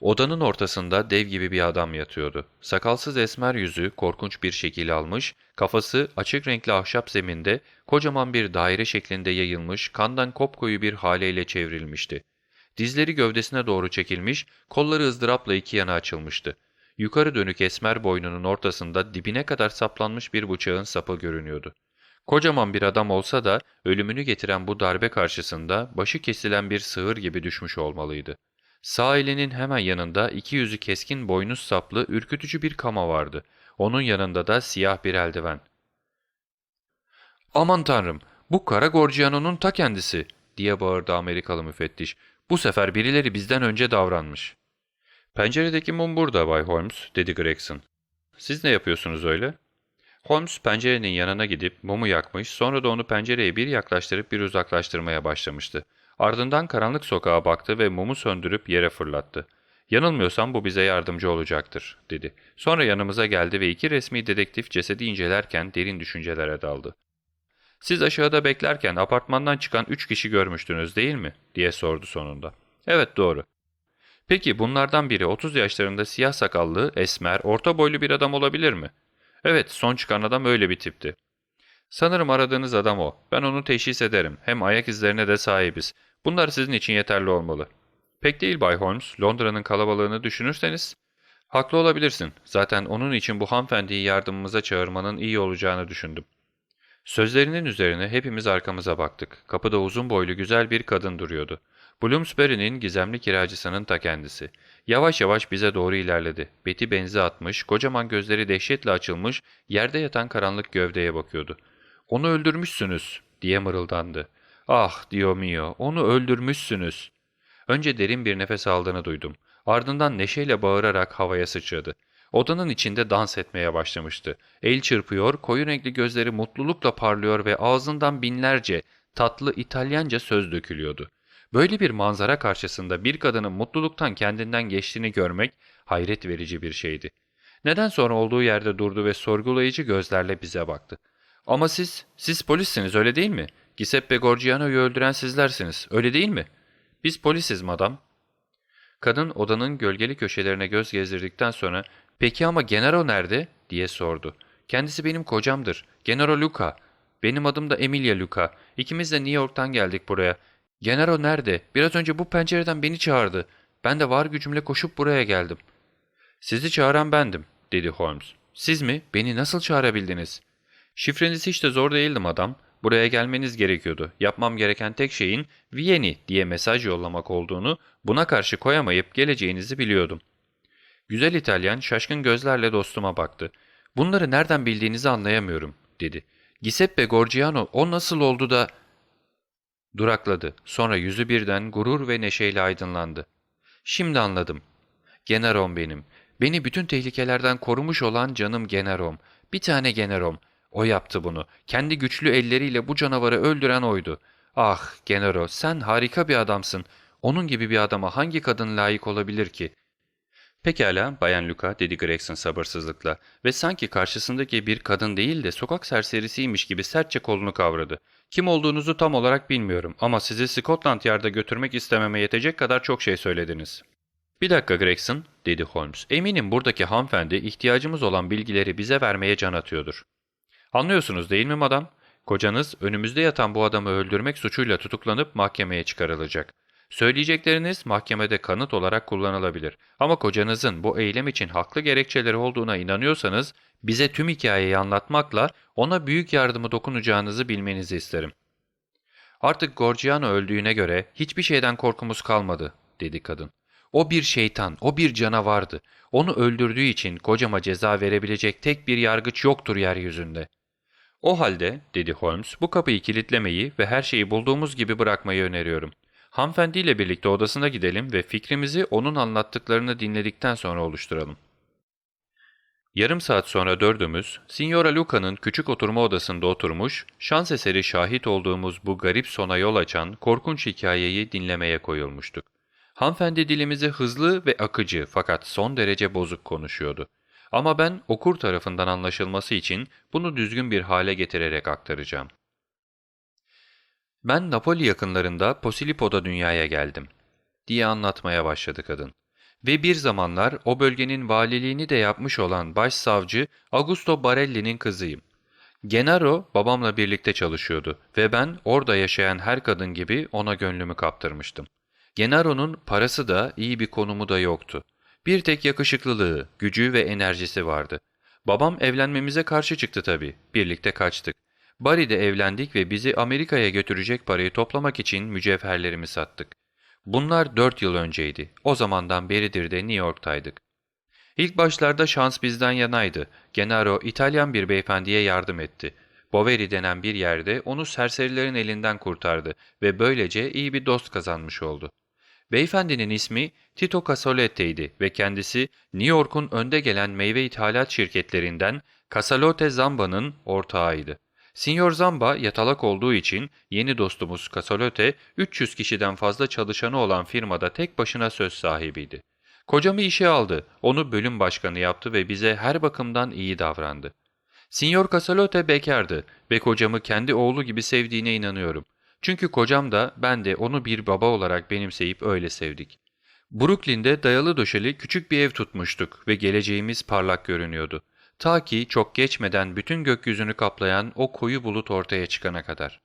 Odanın ortasında dev gibi bir adam yatıyordu. Sakalsız esmer yüzü korkunç bir şekil almış, kafası açık renkli ahşap zeminde kocaman bir daire şeklinde yayılmış, kandan kopkoyu bir haleyle çevrilmişti. Dizleri gövdesine doğru çekilmiş, kolları ızdırapla iki yana açılmıştı. Yukarı dönük esmer boynunun ortasında dibine kadar saplanmış bir bıçağın sapı görünüyordu. Kocaman bir adam olsa da ölümünü getiren bu darbe karşısında başı kesilen bir sığır gibi düşmüş olmalıydı. Sağ elinin hemen yanında iki yüzü keskin boynuz saplı ürkütücü bir kama vardı. Onun yanında da siyah bir eldiven. ''Aman tanrım, bu Kara Gorgiano'nun ta kendisi.'' diye bağırdı Amerikalı müfettiş. ''Bu sefer birileri bizden önce davranmış.'' ''Penceredeki mum burada Bay Holmes.'' dedi Gregson. ''Siz ne yapıyorsunuz öyle?'' Holmes pencerenin yanına gidip mumu yakmış, sonra da onu pencereye bir yaklaştırıp bir uzaklaştırmaya başlamıştı. Ardından karanlık sokağa baktı ve mumu söndürüp yere fırlattı. ''Yanılmıyorsam bu bize yardımcı olacaktır.'' dedi. Sonra yanımıza geldi ve iki resmi dedektif cesedi incelerken derin düşüncelere daldı. ''Siz aşağıda beklerken apartmandan çıkan üç kişi görmüştünüz değil mi?'' diye sordu sonunda. ''Evet doğru.'' ''Peki bunlardan biri 30 yaşlarında siyah sakallı, esmer, orta boylu bir adam olabilir mi?'' Evet, son çıkan adam öyle bir tipti. Sanırım aradığınız adam o. Ben onu teşhis ederim. Hem ayak izlerine de sahibiz. Bunlar sizin için yeterli olmalı. Pek değil Bay Holmes. Londra'nın kalabalığını düşünürseniz. Haklı olabilirsin. Zaten onun için bu hanımefendiyi yardımımıza çağırmanın iyi olacağını düşündüm. Sözlerinin üzerine hepimiz arkamıza baktık. Kapıda uzun boylu güzel bir kadın duruyordu. Bloomsbury'nin gizemli kiracısının ta kendisi. Yavaş yavaş bize doğru ilerledi. Beti benzi atmış, kocaman gözleri dehşetle açılmış, yerde yatan karanlık gövdeye bakıyordu. ''Onu öldürmüşsünüz.'' diye mırıldandı. ''Ah Dio mio, onu öldürmüşsünüz.'' Önce derin bir nefes aldığını duydum. Ardından neşeyle bağırarak havaya sıçradı. Odanın içinde dans etmeye başlamıştı. El çırpıyor, koyu renkli gözleri mutlulukla parlıyor ve ağzından binlerce tatlı İtalyanca söz dökülüyordu. Böyle bir manzara karşısında bir kadının mutluluktan kendinden geçtiğini görmek hayret verici bir şeydi. Neden sonra olduğu yerde durdu ve sorgulayıcı gözlerle bize baktı. ''Ama siz, siz polissiniz öyle değil mi? Giuseppe Gorgiano'yu öldüren sizlersiniz öyle değil mi?'' ''Biz polisiz madam.'' Kadın odanın gölgeli köşelerine göz gezdirdikten sonra ''Peki ama Genaro nerede?'' diye sordu. ''Kendisi benim kocamdır. Genaro Luca. Benim adım da Emilia Luca. İkimiz de New York'tan geldik buraya. Genaro nerede? Biraz önce bu pencereden beni çağırdı. Ben de var gücümle koşup buraya geldim. Sizi çağıran bendim, dedi Holmes. Siz mi? Beni nasıl çağırabildiniz? Şifreniz hiç de zor değildim adam. Buraya gelmeniz gerekiyordu. Yapmam gereken tek şeyin Vieni diye mesaj yollamak olduğunu, buna karşı koyamayıp geleceğinizi biliyordum. Güzel İtalyan şaşkın gözlerle dostuma baktı. Bunları nereden bildiğinizi anlayamıyorum, dedi. Giuseppe Gorgiano o nasıl oldu da... Durakladı. Sonra yüzü birden gurur ve neşeyle aydınlandı. Şimdi anladım. Generom benim. Beni bütün tehlikelerden korumuş olan canım Generom. Bir tane Generom. O yaptı bunu. Kendi güçlü elleriyle bu canavarı öldüren oydu. Ah Genero sen harika bir adamsın. Onun gibi bir adama hangi kadın layık olabilir ki? Pekala Bayan Luka dedi Gregson sabırsızlıkla ve sanki karşısındaki bir kadın değil de sokak serserisiymiş gibi sertçe kolunu kavradı. Kim olduğunuzu tam olarak bilmiyorum ama sizi Scotland Yard'a götürmek istememe yetecek kadar çok şey söylediniz. Bir dakika Gregson dedi Holmes. Eminim buradaki hanımefendi ihtiyacımız olan bilgileri bize vermeye can atıyordur. Anlıyorsunuz değil mi madam? Kocanız önümüzde yatan bu adamı öldürmek suçuyla tutuklanıp mahkemeye çıkarılacak. Söyleyecekleriniz mahkemede kanıt olarak kullanılabilir. Ama kocanızın bu eylem için haklı gerekçeleri olduğuna inanıyorsanız bize tüm hikayeyi anlatmakla ona büyük yardımı dokunacağınızı bilmenizi isterim. Artık Gorgiano öldüğüne göre hiçbir şeyden korkumuz kalmadı, dedi kadın. O bir şeytan, o bir canavardı. Onu öldürdüğü için kocama ceza verebilecek tek bir yargıç yoktur yeryüzünde. O halde, dedi Holmes, bu kapıyı kilitlemeyi ve her şeyi bulduğumuz gibi bırakmayı öneriyorum. Hanımefendiyle birlikte odasına gidelim ve fikrimizi onun anlattıklarını dinledikten sonra oluşturalım. Yarım saat sonra dördümüz, Signora Luca'nın küçük oturma odasında oturmuş, şans eseri şahit olduğumuz bu garip sona yol açan korkunç hikayeyi dinlemeye koyulmuştuk. Hanımefendi dilimizi hızlı ve akıcı fakat son derece bozuk konuşuyordu. Ama ben okur tarafından anlaşılması için bunu düzgün bir hale getirerek aktaracağım. Ben Napoli yakınlarında Posilipo'da dünyaya geldim, diye anlatmaya başladı kadın. Ve bir zamanlar o bölgenin valiliğini de yapmış olan başsavcı Augusto Barelli'nin kızıyım. Genaro babamla birlikte çalışıyordu ve ben orada yaşayan her kadın gibi ona gönlümü kaptırmıştım. Genaro'nun parası da iyi bir konumu da yoktu. Bir tek yakışıklılığı, gücü ve enerjisi vardı. Babam evlenmemize karşı çıktı tabii. Birlikte kaçtık. Bari'de evlendik ve bizi Amerika'ya götürecek parayı toplamak için mücevherlerimi sattık. Bunlar dört yıl önceydi. O zamandan beridir de New York'taydık. İlk başlarda şans bizden yanaydı. Genaro İtalyan bir beyefendiye yardım etti. Boveri denen bir yerde onu serserilerin elinden kurtardı ve böylece iyi bir dost kazanmış oldu. Beyefendinin ismi Tito Casolette'ydi ve kendisi New York'un önde gelen meyve ithalat şirketlerinden Casalote Zamba'nın ortağıydı. Signor Zamba yatalak olduğu için yeni dostumuz Casalote 300 kişiden fazla çalışanı olan firmada tek başına söz sahibiydi. Kocamı işe aldı, onu bölüm başkanı yaptı ve bize her bakımdan iyi davrandı. Signor Casalote bekardı ve kocamı kendi oğlu gibi sevdiğine inanıyorum. Çünkü kocam da ben de onu bir baba olarak benimseyip öyle sevdik. Brooklyn'de dayalı döşeli küçük bir ev tutmuştuk ve geleceğimiz parlak görünüyordu. Ta ki çok geçmeden bütün gökyüzünü kaplayan o koyu bulut ortaya çıkana kadar.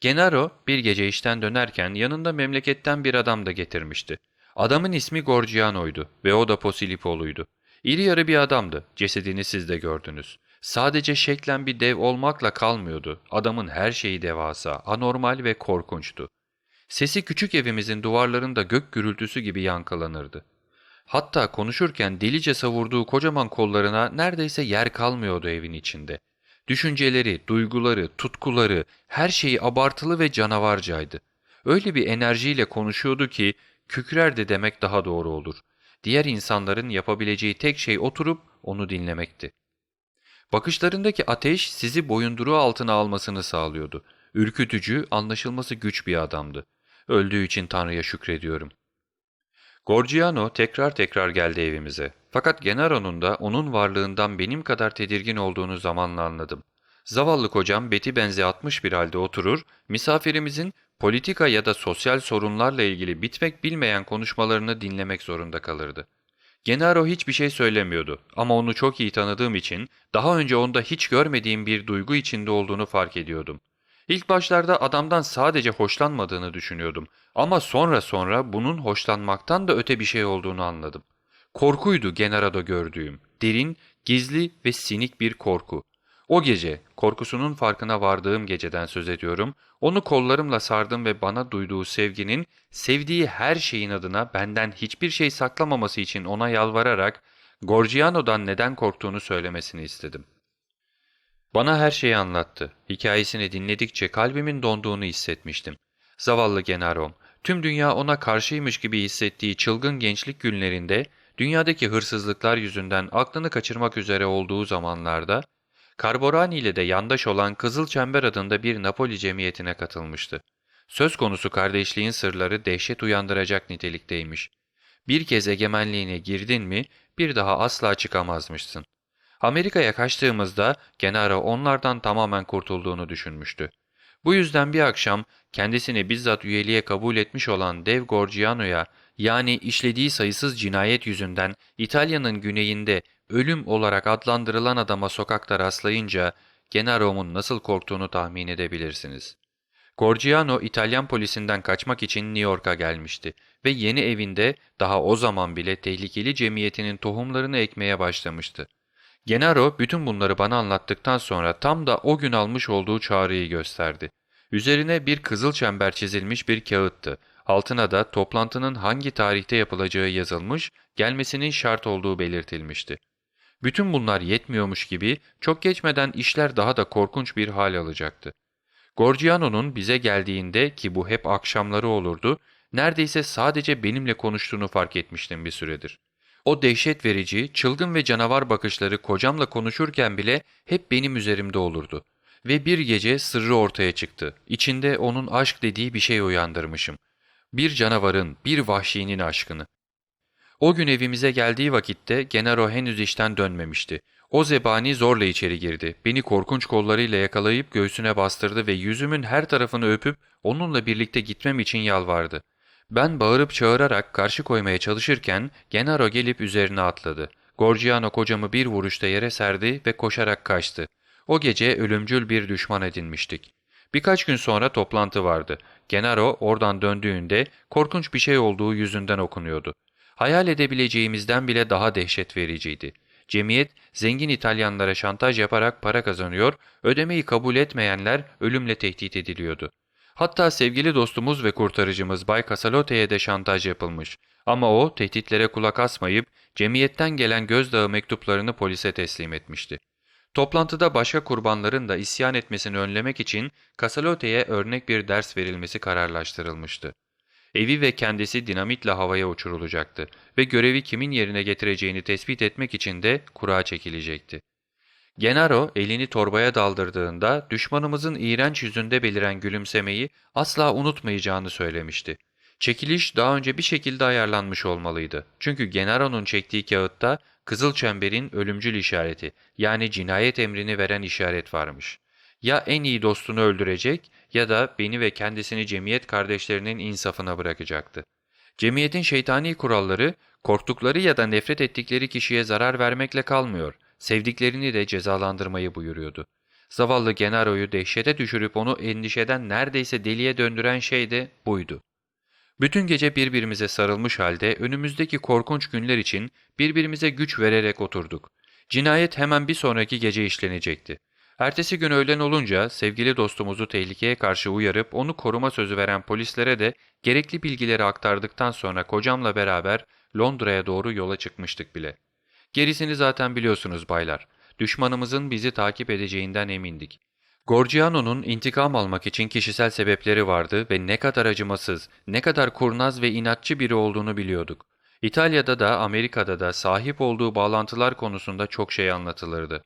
Genaro bir gece işten dönerken yanında memleketten bir adam da getirmişti. Adamın ismi Gorgiano'ydu ve o da Posilipo'luydu. İri yarı bir adamdı, cesedini siz de gördünüz. Sadece şeklen bir dev olmakla kalmıyordu. Adamın her şeyi devasa, anormal ve korkunçtu. Sesi küçük evimizin duvarlarında gök gürültüsü gibi yankılanırdı. Hatta konuşurken delice savurduğu kocaman kollarına neredeyse yer kalmıyordu evin içinde. Düşünceleri, duyguları, tutkuları, her şeyi abartılı ve canavarcaydı. Öyle bir enerjiyle konuşuyordu ki, kükrer de demek daha doğru olur. Diğer insanların yapabileceği tek şey oturup onu dinlemekti. Bakışlarındaki ateş sizi boyunduruğu altına almasını sağlıyordu. Ürkütücü, anlaşılması güç bir adamdı. Öldüğü için Tanrı'ya şükrediyorum. Gorgiano tekrar tekrar geldi evimize. Fakat Genaro'nun da onun varlığından benim kadar tedirgin olduğunu zamanla anladım. Zavallı kocam beti benzi atmış bir halde oturur, misafirimizin politika ya da sosyal sorunlarla ilgili bitmek bilmeyen konuşmalarını dinlemek zorunda kalırdı. Genaro hiçbir şey söylemiyordu ama onu çok iyi tanıdığım için daha önce onda hiç görmediğim bir duygu içinde olduğunu fark ediyordum. İlk başlarda adamdan sadece hoşlanmadığını düşünüyordum ama sonra sonra bunun hoşlanmaktan da öte bir şey olduğunu anladım. Korkuydu Genara'da gördüğüm, derin, gizli ve sinik bir korku. O gece, korkusunun farkına vardığım geceden söz ediyorum, onu kollarımla sardım ve bana duyduğu sevginin, sevdiği her şeyin adına benden hiçbir şey saklamaması için ona yalvararak, Gorgiano'dan neden korktuğunu söylemesini istedim. Bana her şeyi anlattı. Hikayesini dinledikçe kalbimin donduğunu hissetmiştim. Zavallı Genarom, tüm dünya ona karşıymış gibi hissettiği çılgın gençlik günlerinde, dünyadaki hırsızlıklar yüzünden aklını kaçırmak üzere olduğu zamanlarda, Carborani ile de yandaş olan Kızıl Çember adında bir Napoli cemiyetine katılmıştı. Söz konusu kardeşliğin sırları dehşet uyandıracak nitelikteymiş. Bir kez egemenliğine girdin mi bir daha asla çıkamazmışsın. Amerika'ya kaçtığımızda Genaro onlardan tamamen kurtulduğunu düşünmüştü. Bu yüzden bir akşam kendisini bizzat üyeliğe kabul etmiş olan Dev Gorgiano'ya yani işlediği sayısız cinayet yüzünden İtalya'nın güneyinde ölüm olarak adlandırılan adama sokakta rastlayınca Genaro'nun nasıl korktuğunu tahmin edebilirsiniz. Gorgiano İtalyan polisinden kaçmak için New York'a gelmişti ve yeni evinde daha o zaman bile tehlikeli cemiyetinin tohumlarını ekmeye başlamıştı. Genaro bütün bunları bana anlattıktan sonra tam da o gün almış olduğu çağrıyı gösterdi. Üzerine bir kızıl çember çizilmiş bir kağıttı. Altına da toplantının hangi tarihte yapılacağı yazılmış, gelmesinin şart olduğu belirtilmişti. Bütün bunlar yetmiyormuş gibi çok geçmeden işler daha da korkunç bir hal alacaktı. Gorgiano'nun bize geldiğinde ki bu hep akşamları olurdu, neredeyse sadece benimle konuştuğunu fark etmiştim bir süredir. O dehşet verici, çılgın ve canavar bakışları kocamla konuşurken bile hep benim üzerimde olurdu. Ve bir gece sırrı ortaya çıktı. İçinde onun aşk dediği bir şey uyandırmışım. Bir canavarın, bir vahşinin aşkını. O gün evimize geldiği vakitte Genaro henüz işten dönmemişti. O zebani zorla içeri girdi. Beni korkunç kollarıyla yakalayıp göğsüne bastırdı ve yüzümün her tarafını öpüp onunla birlikte gitmem için yalvardı. Ben bağırıp çağırarak karşı koymaya çalışırken Genaro gelip üzerine atladı. Gorgiano kocamı bir vuruşta yere serdi ve koşarak kaçtı. O gece ölümcül bir düşman edinmiştik. Birkaç gün sonra toplantı vardı. Genaro oradan döndüğünde korkunç bir şey olduğu yüzünden okunuyordu. Hayal edebileceğimizden bile daha dehşet vericiydi. Cemiyet zengin İtalyanlara şantaj yaparak para kazanıyor, ödemeyi kabul etmeyenler ölümle tehdit ediliyordu. Hatta sevgili dostumuz ve kurtarıcımız Bay Casalote'ye de şantaj yapılmış. Ama o tehditlere kulak asmayıp cemiyetten gelen gözdağı mektuplarını polise teslim etmişti. Toplantıda başka kurbanların da isyan etmesini önlemek için Casalote'ye örnek bir ders verilmesi kararlaştırılmıştı. Evi ve kendisi dinamitle havaya uçurulacaktı ve görevi kimin yerine getireceğini tespit etmek için de kura çekilecekti. Genaro elini torbaya daldırdığında düşmanımızın iğrenç yüzünde beliren gülümsemeyi asla unutmayacağını söylemişti. Çekiliş daha önce bir şekilde ayarlanmış olmalıydı. Çünkü Genaro'nun çektiği kağıtta Kızıl Çember'in ölümcül işareti yani cinayet emrini veren işaret varmış. Ya en iyi dostunu öldürecek ya da beni ve kendisini cemiyet kardeşlerinin insafına bırakacaktı. Cemiyetin şeytani kuralları korktukları ya da nefret ettikleri kişiye zarar vermekle kalmıyor, sevdiklerini de cezalandırmayı buyuruyordu. Zavallı Genaro'yu dehşete düşürüp onu endişeden neredeyse deliye döndüren şey de buydu. Bütün gece birbirimize sarılmış halde önümüzdeki korkunç günler için birbirimize güç vererek oturduk. Cinayet hemen bir sonraki gece işlenecekti. Ertesi gün öğlen olunca sevgili dostumuzu tehlikeye karşı uyarıp onu koruma sözü veren polislere de gerekli bilgileri aktardıktan sonra kocamla beraber Londra'ya doğru yola çıkmıştık bile. Gerisini zaten biliyorsunuz baylar. Düşmanımızın bizi takip edeceğinden emindik. Gorgiano'nun intikam almak için kişisel sebepleri vardı ve ne kadar acımasız, ne kadar kurnaz ve inatçı biri olduğunu biliyorduk. İtalya'da da Amerika'da da sahip olduğu bağlantılar konusunda çok şey anlatılırdı.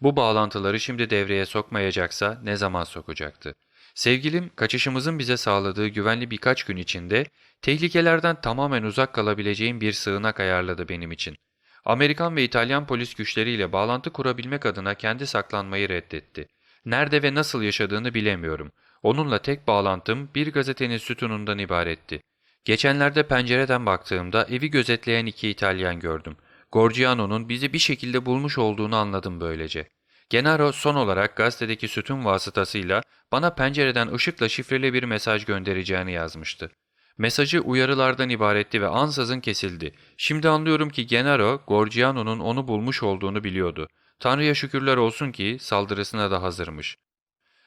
Bu bağlantıları şimdi devreye sokmayacaksa ne zaman sokacaktı? Sevgilim, kaçışımızın bize sağladığı güvenli birkaç gün içinde tehlikelerden tamamen uzak kalabileceğim bir sığınak ayarladı benim için. Amerikan ve İtalyan polis güçleriyle bağlantı kurabilmek adına kendi saklanmayı reddetti. Nerede ve nasıl yaşadığını bilemiyorum. Onunla tek bağlantım bir gazetenin sütunundan ibaretti. Geçenlerde pencereden baktığımda evi gözetleyen iki İtalyan gördüm. Gorgiano'nun bizi bir şekilde bulmuş olduğunu anladım böylece. Genaro son olarak gazetedeki sütun vasıtasıyla bana pencereden ışıkla şifreli bir mesaj göndereceğini yazmıştı. Mesajı uyarılardan ibaretti ve ansızın kesildi. Şimdi anlıyorum ki Genaro, Gorgiano'nun onu bulmuş olduğunu biliyordu. Tanrı'ya şükürler olsun ki saldırısına da hazırmış.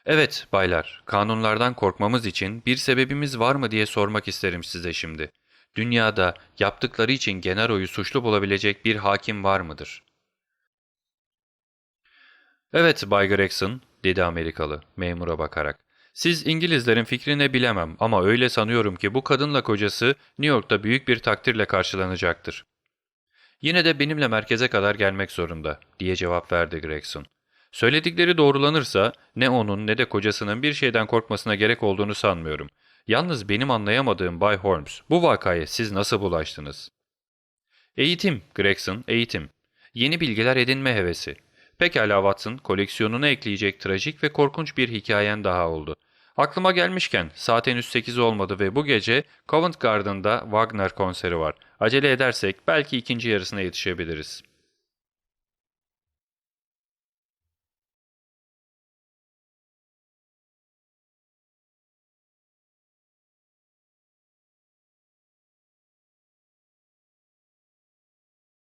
Evet baylar, kanunlardan korkmamız için bir sebebimiz var mı diye sormak isterim size şimdi. Dünyada yaptıkları için Genaro'yu suçlu bulabilecek bir hakim var mıdır? Evet Bay Gregson, dedi Amerikalı, memura bakarak. Siz İngilizlerin fikrini bilemem ama öyle sanıyorum ki bu kadınla kocası New York'ta büyük bir takdirle karşılanacaktır. Yine de benimle merkeze kadar gelmek zorunda, diye cevap verdi Gregson. Söyledikleri doğrulanırsa ne onun ne de kocasının bir şeyden korkmasına gerek olduğunu sanmıyorum. Yalnız benim anlayamadığım Bay Holmes, bu vakaya siz nasıl bulaştınız? Eğitim, Gregson, eğitim. Yeni bilgiler edinme hevesi. Pekala Watson, koleksiyonuna ekleyecek trajik ve korkunç bir hikayen daha oldu. Aklıma gelmişken saat henüz 8 olmadı ve bu gece Covent Garden'da Wagner konseri var. Acele edersek belki ikinci yarısına yetişebiliriz.